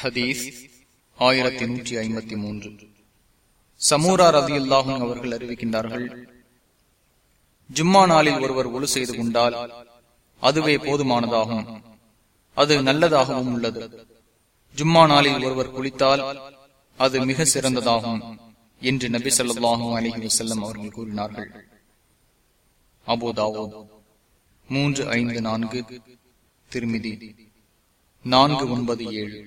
ஹதீஸ் ஆயிரத்தி நூற்றி ஐம்பத்தி மூன்று. சமூரா ரவி அல்லாஹும் அவர்கள் அறிவிக்கின்றார்கள் ஜும்மா நாளில் ஒருவர் ஒழு செய்து கொண்டால் அதுவே போதுமானதாகும் அது நல்லதாகவும் உள்ளது. ஜும்மா நாளில் ஒருவர் குளித்தால் அது மிக சிறந்ததாகும் என்று நபி சொல்லாஹும் அலஹி வசல்லம் அவர்கள் கூறினார்கள். அபோதாவோ மூன்று ஐந்து நான்கு திருமிதி நான்கு ஒன்பது ஏழு.